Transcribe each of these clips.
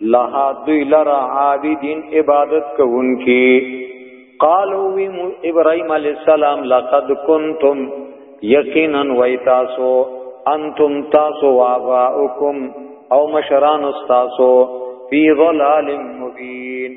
لها دوی لرا عابدین عبادت کوونکی قالو وی ابراهیم علی السلام لقد کنتم یقینا وای تاسو انتم تاسو واباؤکم او مشران استاسو فی ظلال مبین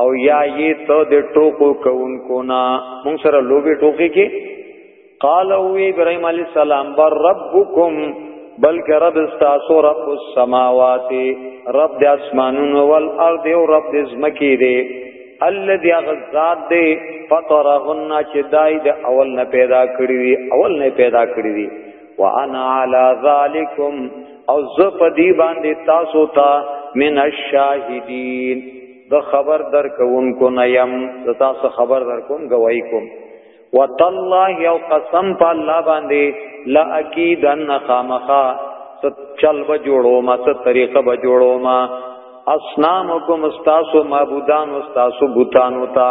او یا یې ته د ټوکو کوونکو نه مونږ سره لوبي ټوکې کې قال او ابراهيم عليه السلام بر ربکم بلک رب استاسو رب السماوات رب د اسمانونو ول ارض او رب د زمکی دی الذي غزاد دی فطرهن چې دای د اول نه پیدا کړی دی اول نه پیدا کړی دی وانا علی ذالکم او ز په دی باندې تاسو ته من الشاهدین د خبر در کوونکو نه يم تاسو خبر در کوم گواہی کوم وتالله یو قسم په الله باندې لا اکیدن خامخا ست چل به جوړو ما ست طریقه به جوړو ما اسنامکم استاسو معبودان استاسو بوتانو تا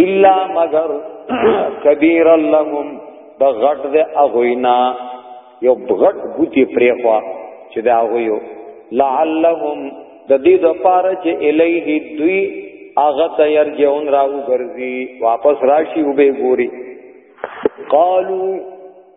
الا مگر کبیر لهم د غټ د اغوینا یو غټ بوتی پریخوا چې دا اغویو لعلهم د دې د پاره چې الیه دوی اغه ته يرجون راو ګرځي واپس راشي وبې ګوري قالو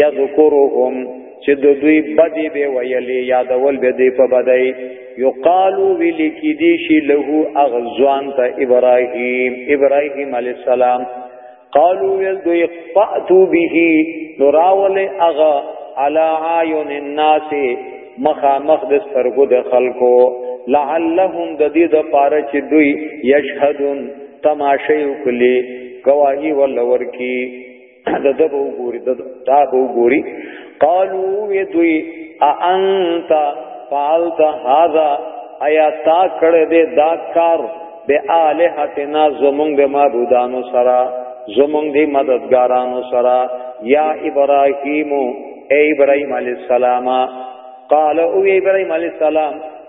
یذکرهم چې د دوی بدی به ویلې یادول به دی په بدی یقالو ویل کی دی شی له اغزوان ته ابراهیم ابراهیم علی السلام قالو ویل دوی فاتو به نراول اغا علی عیون الناس مخامخ د سترګو د خلکو لعلهم د دې د پاره چې دوی یشهدون تماشې وکړي گواہی ولور کی دا دا به وګوري دا دا به وګوري قالو وی دوی انت فعلت هذا ایا تا کړه دې دا کار به الہتنا زمونږ د معبودانو سره زمونږ د مددګارانو سره یا ابراهیم ای ابراهیم علی السلام قال او ابراهیم علی السلام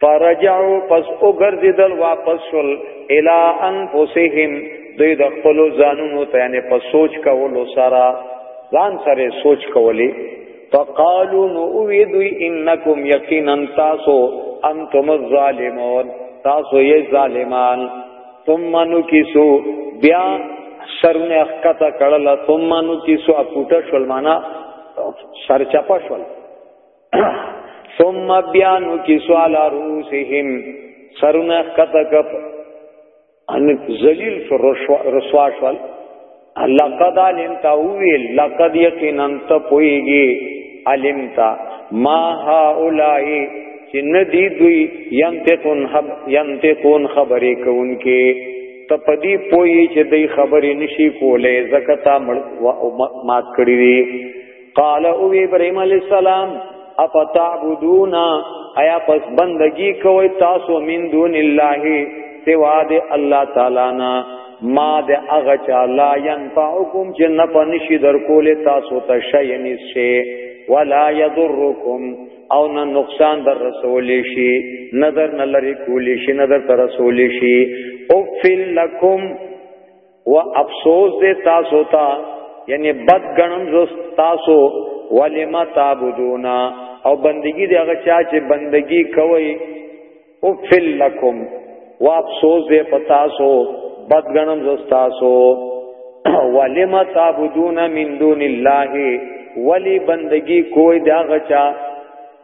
فرجعو پس او ګرځیدل واپس شول الی انفسهم دوی د خپل ځانونو ته یعنی په سوچ کولو سره ځان سره سوچ کولی فقالو نو وی دوی انکم یقینا تاسو انتم الظالمون تاسو یې ظالمان ثم نکسو بیا سرونه اخکتا کړل ثم نکسو اپوټه شول معنا سرچپا شول ثم بیانو کی سوال روسهم سرونه کته کپ ان ذلیل شو رسوا شول لقد علمت وی لقد یقینا ته پویږي علمت ما هؤلاء چې ندی دوی ينتقون حب ينتقون خبرې کوونکې ته پدی پوي چې دای خبرې نشي کولې زکتا مړ او مات کړی قال او ابراهيم عليه السلام افتعبدون ایا پس بندگی کوي تاسو من دون الله سوا د الله تعالی نه ما د هغه چا لا ينفعکم چې نه پنشي در کول تاسو ته شي نشي ولا يضرکم او نه نقصان در رسول شي نظر نه لري کول شي نظر تر رسول شي او فل لکم و افسوس دې تاسو ته یعنی بد غنم زو تاسو ولما تعبدون او بندگی دې هغه چا چې بندگی کوي او فل لکم و افسوس دې پتا سو بد غنم زو تاسو ولما تعبدون من دون الله ولی بندگی کوئی دا غچا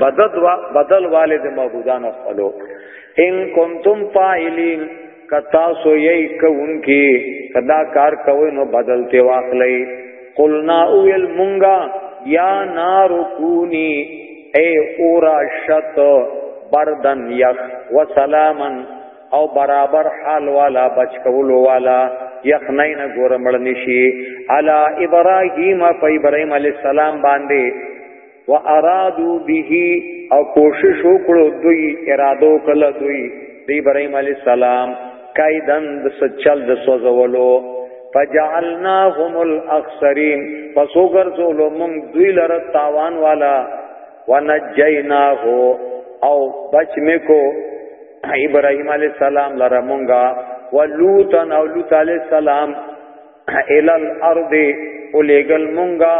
بدد و بدل والد معبودان خپلو ان کنتم فاعلین کتا سو یی کون کی کدا کار کوي نو بدل ته واخلې قلنا اویل مونگا یا نار کونی اے اورا شت بردن یخ و سلامن او برابر حال والا بچ کولو والا یخنای نه ګورمړ نشي علا ابراهیم په ابراهیم علی السلام باندې و ارادو به او کوشش وکړو دوی ارادو کله دوی د ابراهيم عليه السلام کایدن د سچل د سوزولو فجعلناهم الاخسرين فسوګر ظلمم دوی لره تاوان والا ونجيناه او بچ میکو ابراهيم عليه السلام لره مونږه ولوط او لوط عليه السلام الى الارض الیګل مونږه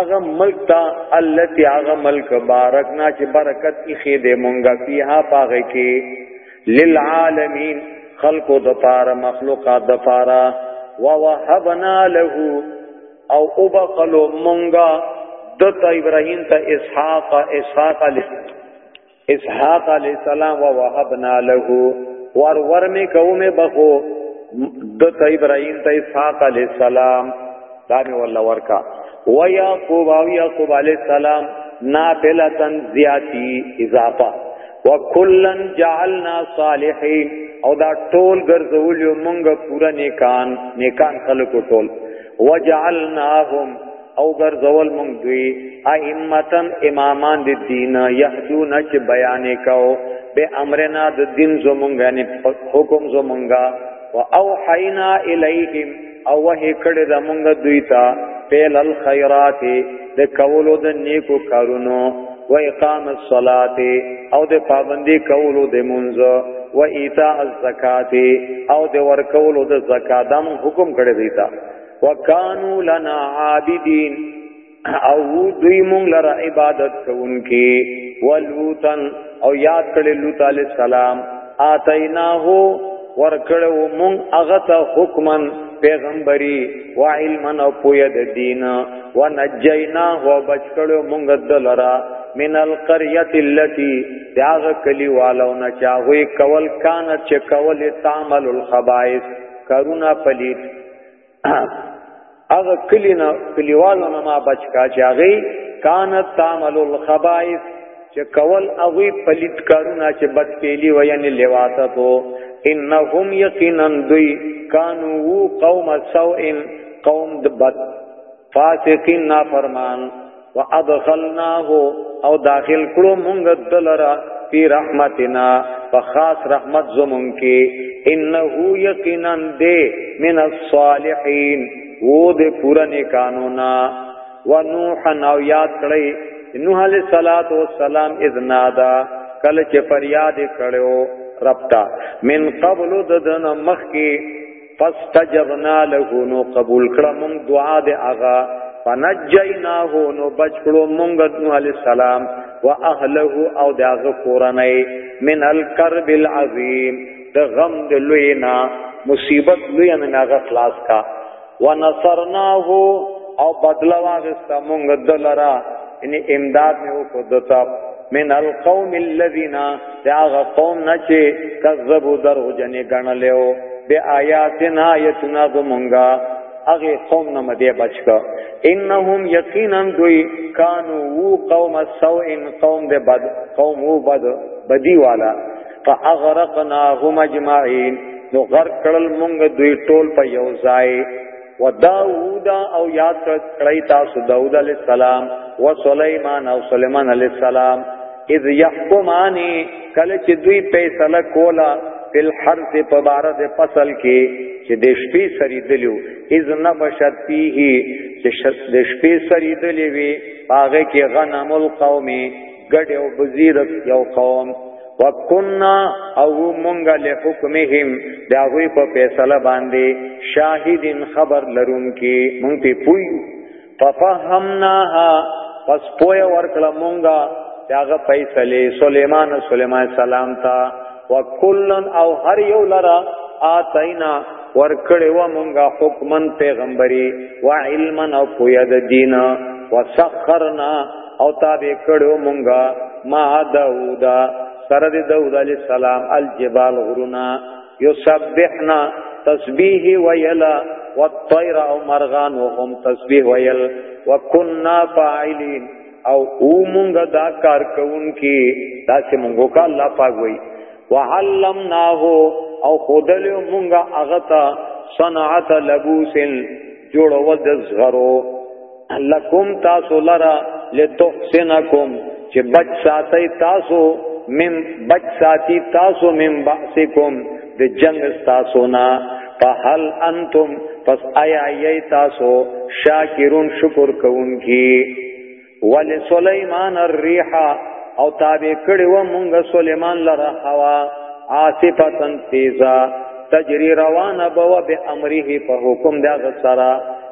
اغه ملک تا التی اغه ملک بارکنا چې برکت کی خې دې مونږه فیها پاغه کې للعالمین خلقو د پاره مخلوقات د پاره ووهبنا له او وبقلو مونږه دته ابراهيم ته اسحاق اسحاق عليه اسحاق علی السلام و وهبنا له ور ور می کوم بخو د ته ابراهیم ته اسحاق علی السلام دا می ول ورکا و یعقوب او یعقوب علی السلام نافلتن زیاتی اضافه وکلن جعلنا صالحین او دا ټول ګرځول مونږه پورا نیکان نیکان خلکو ټول وجعلناهم او ګرځول مونږ دوی ائمتن امامان د دین یهدون چې بیان کاو به امرنا د دین زمونږه نه حکم زمونږه او اوحینا الیهم او وه کړه د مونږ دوی ته پیل الخيرات د کولو د نیکو کارونو و اقام الصلاه او د پابندي کولو د مونږ و ایتاء الزکات او د ورکولو د زکات د حکم کړی دی تا وکانو لنا عابدین او دوی مونږ لره عبادت کوونکی ولوتن او یاد کړي لوط علی السلام اتیناه ورکړو مونږ هغه ته حکمن پیغمبري و علمن او پوی د دین و نجیناه او بچکړو مونږ دلرا من القريه التي داغ کلی والو نه چاوي کول کان چې کول تعمل الخبائث کرونا پلیت هغه کلی نه کلیوالو نه ما بچ کا چې هغه کانت تعمل الخبائث چې کول هغه پلیت کارونه چې بد پیلی و یعنی لواسطو انهم یقینا دوی کانو قوم سوء قوم د بد فاسقین نافرمان وادخلناه او داخل کړو مونږ دلرا فی رحمتنا فخاص رحمت زمون کی انه یقینا دے من الصالحین وو دے پورا نیکانو نا ونوح نو یاد کړی نوح علیہ الصلات والسلام اذ نادا کله چې فریاد کړو رب تا من قبل ددن مخ کی فاستجبنا له نو قبول کړه مونږ دعا د اغا فنجیناه نو بچ کړو مونږ نو علی السلام واهله او داغه کورنۍ من الكرب العظیم د غم د لوینا مصیبت لوی نه هغه خلاص کا ونصرناه او بدلا واغستا مونږ دلرا ان امداد مې وکړ دتا من القوم الذين داغه قوم نه چې کذبو درو جنې غنلو به آیاتنا یتنا زمونږه هغه قوم نه مده بچکا انهم یقینا دوی کانو وو قوم سوء قوم د بد قوم وو بد بدی والا فاغرقناهم اجمعين نو غرق کړل مونږ دوی ټول په یو ځای و داوود او یاد کړی تاسو داوود علی السلام و سليمان او سليمان علی السلام اذ يحكمانی کله چې دوی فیصله کولا فل حرث په بار د فصل کې چې د شپې سری دلیو اذ نبشت فيه چې د شپې سری دلی وی هغه کې غنم القوم ګډ او وزیر یو قوم وکنا او مونږه له حکمهم دا غوی په فیصله باندې شاهدین خبر لرون کی مونږ ته پوی ففهمناها پس پوی ورکړه مونږه داغه فیصله سليمان سليمان سلام تا وکلن او هر یو لرا آتینا ورکړې و مونږه حکمن پیغمبري و علمن او پویا د دین وسخرنا او تابع کړو مونږه ما داوود سره د داوود علی السلام الجبال غرونا یسبحنا تسبیح ویلا والطير او مرغان وهم تسبیح ویل وکنا فاعلین او او مونږه دا کار کوونکی دا چې مونږه کا الله پاک وای وعلمناه او خودل مونږه اغتا صنعت لبوسن جوړول د زغرو لکم تاسو لرا لتحسنکم چې بچ ساتي تاسو مم بچ ساتي تاسو مم باسکم د جنگ تاسو نه فهل انتم پس آیا ای تاسو شاکرون شکر کوونکی ول سليمان الريح او تابع کړي و مونږ سليمان لره هوا عاصفتن تیزا تجری روانه بو به امره په حکم دا سره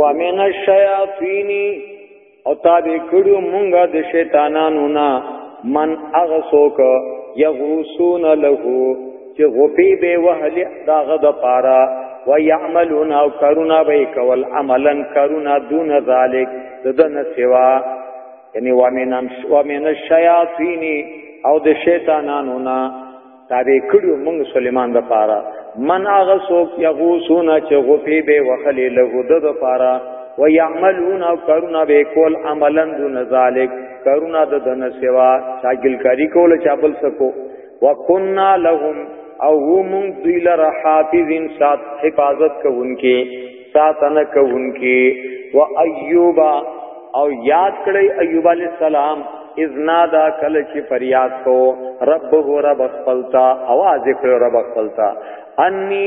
ومن الشیاطین او تابع کړو مونږه د شیطانانو نه من اغسوک یغوسون له چې غپی به وهل داغه د پارا و یعملون او کرونا به کول عملا کرونا دون ذالک ددن سوا یعنی ومن ومن الشیاطین او د شیطانانو نه تابع کړو موږ سليمان د پاره من هغه څوک یغوسونه چې غوپی به وخلې له د د پاره و یعملون او کرونا به کول عملا دون ذالک کرونا د دنه سوا شاګل کاری کول چابل سکو وکنا لهم او هم دوی لره حافظین سات حفاظت کوونکې ساتنه کوونکی و ایوب او یاد کړی ایوب علی السلام اذنا دا کله چې فریاد کو رب هو رب خپلتا आवाज کړو رب خپلتا انی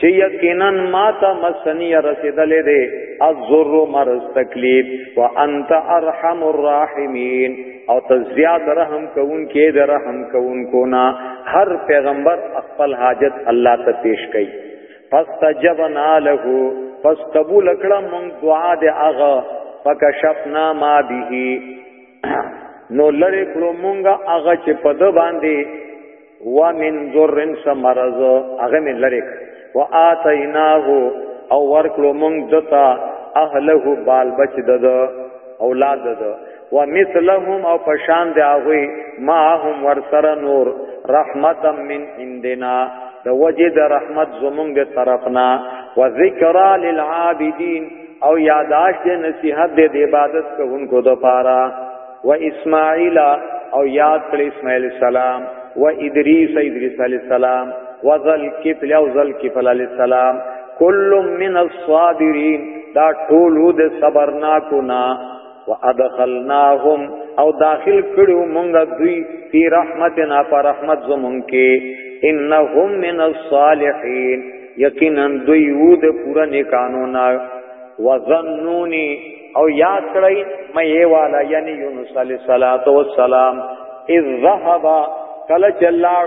چې یقینا ما ته مسنی رسیدلې دې الذر مرز تکلیف وانت ارحم الراحمین او ته زیاد رحم کوون کې د رحم کوون کو نه هر پیغمبر خپل حاجت الله ته پیش کوي فاستجبنا له پس قبول کړه مونږ دعا د هغه فکشفنا ما به نو لری کړو مونږه هغه چې په د باندې و من ذرن سمرز هغه من لری و اتیناه او ورکړو مونږ دتا اهله بال بچ دد اولاد دد ومثلهم او پشان دی هغه ما هم ورسره نور رحمتا من عندنا د وجه د رحمت زمونږ د طرفنا و ذکر للعابدین او یاداش د نصیحت د عبادت کوونکو د پاره و اسماعیل او یاد کړ اسماعیل السلام و ادریس ادریس علی السلام و ذل کفل او ذل کفل علی السلام کل من الصابرین دا ټول د صبرناکو نه وادخلناهم او داخل کړو مونږه دوی فی رحمتنا پر رحمت زمون کې انهم من الصالحین یقینا دوی وو د پورا نیکانو نا وظنونی او یاد کړی مې والا یعنی یونس علی صلوات و سلام اذ ذهب کله چلاړ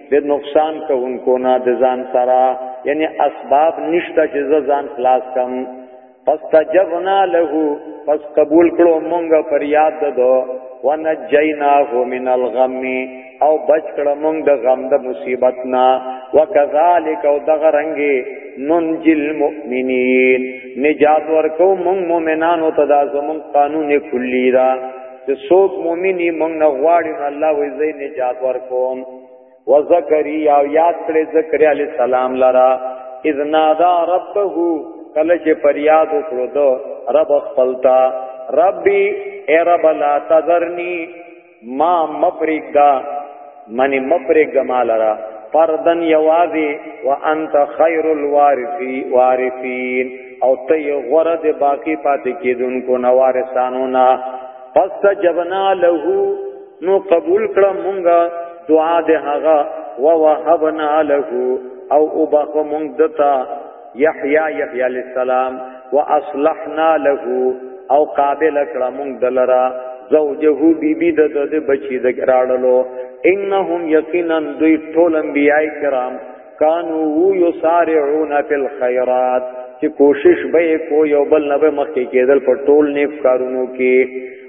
د نقصان کوونکو نه د ځان سره یعنی اسباب نشته چې ځان خلاص کم فاستجبنا له پس قبول کړو مونږه پر یاد ددو ونجیناه من الغم او بچ کړو مونږ د غم د مصیبت نا وکذالک او دغه رنگي ننجل مؤمنین نجات ورکو مونږ مؤمنانو ته دا زمون قانون کلی را چې څوک مؤمنی مونږ نه غواړي نو الله وې زې نجات ورکوم وزکریا او یاد کړې زکریا علی السلام لرا اذ نادا ربه کله چې فریاد وکړو دو رب خپلتا ربي اے رب لا تذرنی ما مفرق دا منی مپرګ مالرا پردن یوازی وانت خیر الوارثی وارثین او تی غرد باقی پاتې کیدونکو نوارثانو نا پس جبنا له نو قبول کړه مونږه دعا ده هغه ووهبنا له او وبخ مونږ دتا یحیی یحیی علیہ السلام واصلحنا له او قابل کړه مونږ دلرا زوجه بی بی د د بچی د راړلو انهم یقینا دوی ټول انبیاء کرام کانو یسارعون فی الخيرات چې کوشش به کو یو بل نه به مخکې کېدل په ټول نیک کارونو کې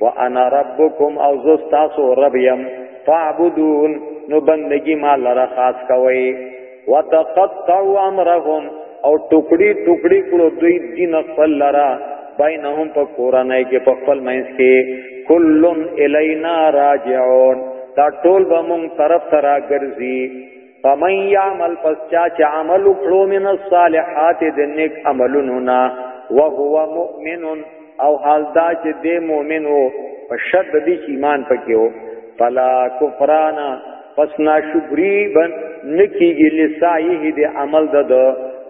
وانا ربکم او زه تاسو رب يم فاعبدون نو بندگی ما لره خاص کوي وتقطعوا امرهم او ټوکړي ټوکړي کړو دوی دین خپل لره بینهم په کورنۍ کې په خپل مینس کې کلن الینا راجعون دا ټول به مونږ طرف ترا ګرځي فمن يعمل پس چا چې عمل وکړو من الصالحات د نیک عملونو نا وهو مؤمن او حال دا چې د مؤمن وو په شرط د دې ایمان پکې وو فلا کفرانا پس نا شکری بن نکیږي لسایه د عمل د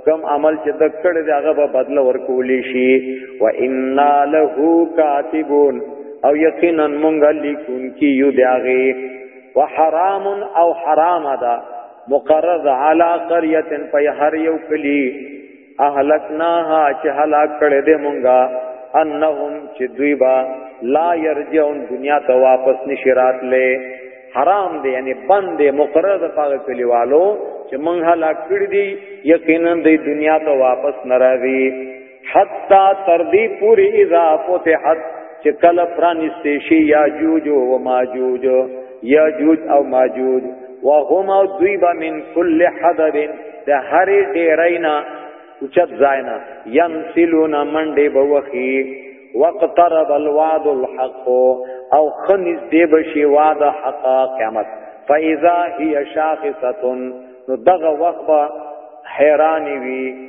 کم عمل چې د کړه د هغه په بدله ورکول شي و انا له کاتبون او یقینا مونږ لیکون کیو داغه وحرام او حرام ده مقرر علی قريه په هر یو کلی اهلکناها چې هلاک کړي دې مونږه انهم چې دوی با لا يرجعون دنیا ته واپس نشرات لې حرام دی یعنی بند دی مقرر د پاګه کلیوالو چې مونږه لا کړی دی یقینا د دنیا ته واپس ناراضي حتا تر دې پوری اذا فتحت چې کله پرانیستې شي یاجوج او ماجوج یاجوج او ماجوج وهما دوی با من کل حدب د هر ډیرینا اوچت زاینا ينسلون منډه بوخي وقترب الوعد الحق او خنز دی بشي وعده حق قیامت فاذا هي شاخصه نو دغه وخت حیران وی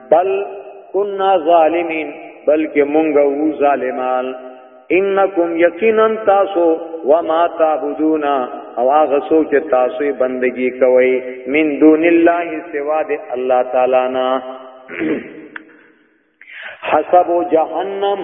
بل كنا ظالمين بلکې مونږ وو ظالمان انکم یقینا تاسو وما تعبدون او هغه څوک چې تاسو بندگی کوئ من دون الله سوا د الله تعالی نه حسب جهنم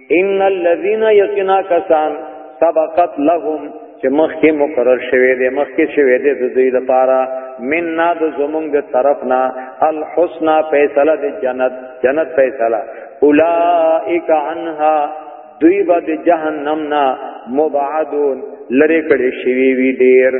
ان الذين يقنا كسان سبقت لهم چې مخکې مقرر شوی دی مخکې شوی دی د دوی لپاره مننا د زمونږ د طرفنا الحسنا فیصله د جنت جنت فیصله اولائک عنها دوی به د جهنم نه مبعدون لری کړي شوی وی ډیر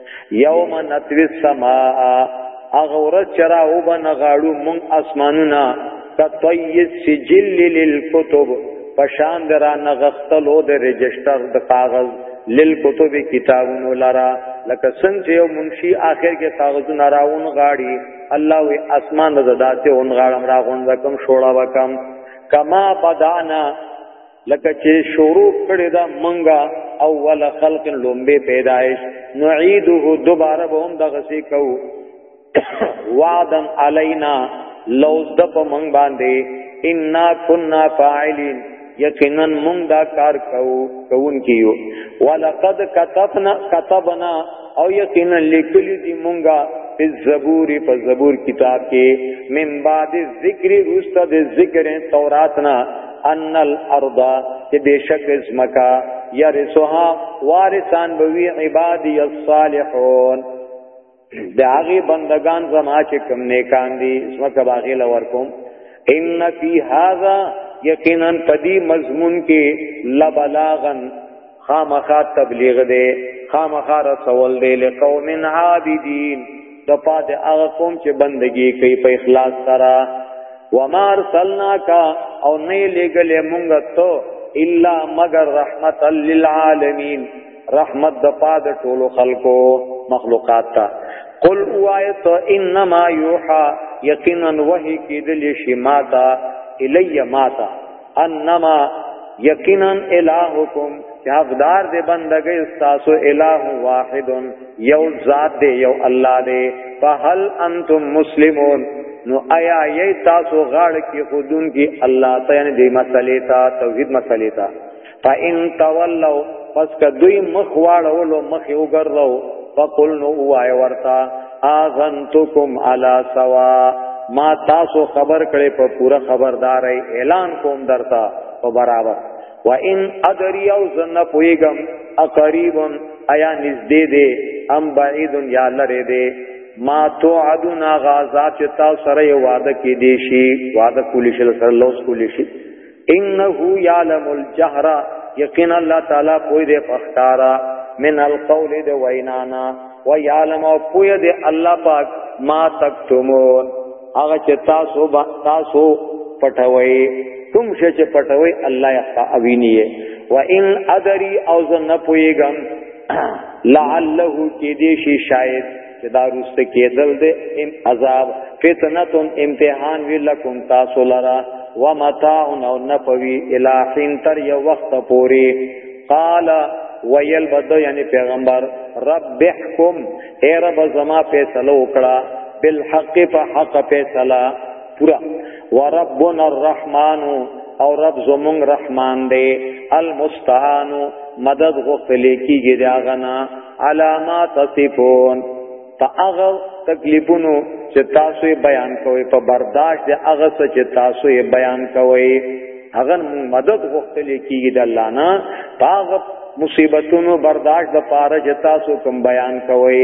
یوم نتوی السماء اغه ورځ چرا او بن غاړو مون اسمانونه تطیس سجل للکتب پشان درا نغختلو د رجستر د کاغذ للکتب کتابونو لرا لکه څنګه چې یو منشي آخر کې کاغذونه راون غاړي الله وی اسمان د ذاته اون غاړم راغون وکم شوړا وکم کما بدانا لکه چې شروع کړی دا منګه اول خلق لومبه پیدائش نعيده دوباره به هم دغه سي کو وعدن علینا لوز د په منګ باندې ان كنا فاعلين یقینا مونږ دا کار کوو کوون کیو ولقد كتبنا كتبنا او یقینا لیکلی دی مونږه په زبور په زبور کتاب کې من بعد ذکر رسته د ذکر تورات نه ان الارض چې بشک اسمکا یرسها وارثان بوی عبادی الصالحون د هغه بندگان زما چې کوم نیکان دي اسمکا باغی لور کوم ان فی هذا یقینا پدی مضمون کې لبلاغن خامخا تبلیغ دی خامخا رسول دی لقوم عابدین د پاد هغه قوم چې بندگی کوي په اخلاص سره وما ارسلناک او نه لګلې مونږ ته الا مگر رحمت للعالمین رحمت د پاد ټولو خلکو مخلوقات ته قل اوایت انما یوحا یقینا وحی کیدل شی ماتا الی ماتا انما یقینا الہکم چې حقدار دې بندګۍ استاسو الہ واحد یو ذات دې یو الله دې فهل انتم مسلمون نو آیا یی تاسو غاړه کې خودون کې الله ته یعنی دې مسلې ته توحید مسلې ته فإن تولوا پس کدوی مخ واړولو مخ یو ګرځو فقل نو وای ورتا اذنتکم علی سوا ما تاسو خبر کړي په پوره خبرداري اعلان کوم درته په برابر و ان ادری او زن پویګم اقریب ایا نږدې دې ام بعید یا لری دې ما تو عدنا غازات تا سره وعده کې دې شي وعده کولی شل سره لوس کولی شي انه یعلم الجهر یقینا الله تعالی پوی دې پختارا من القول د وینانا و یعلم او پوی دې الله پاک ما تکتمون هغه چې تاسو با تاسو پټوي کوم شي چې پټوي الله یې اوینی و ان ادری او زه نه پویګم لعله کې دې شي شاید چې دا روست کېدل دې ان عذاب فتنتون امتحان وی لکم تاسو لرا ومتاع او نپوی الاحین تر یو وخت پوری قال ویل بدو یعنی پیغمبر رب احکم اے رب زما فیصله وکړه بالحق فحق فیصله پورا وربنا الرحمن او رب زمون رحمان دی المستعان مدد غوښتل کیږي دا غنا علامات تصفون په هغه تکلیفونو چې تاسو یې بیان کوئ په برداشت د هغه څه چې تاسو یې بیان کوئ هغه مدد غوښتل کیږي د الله نه په مصیبتونو برداشت د پاره چې تاسو کوم بیان کوئ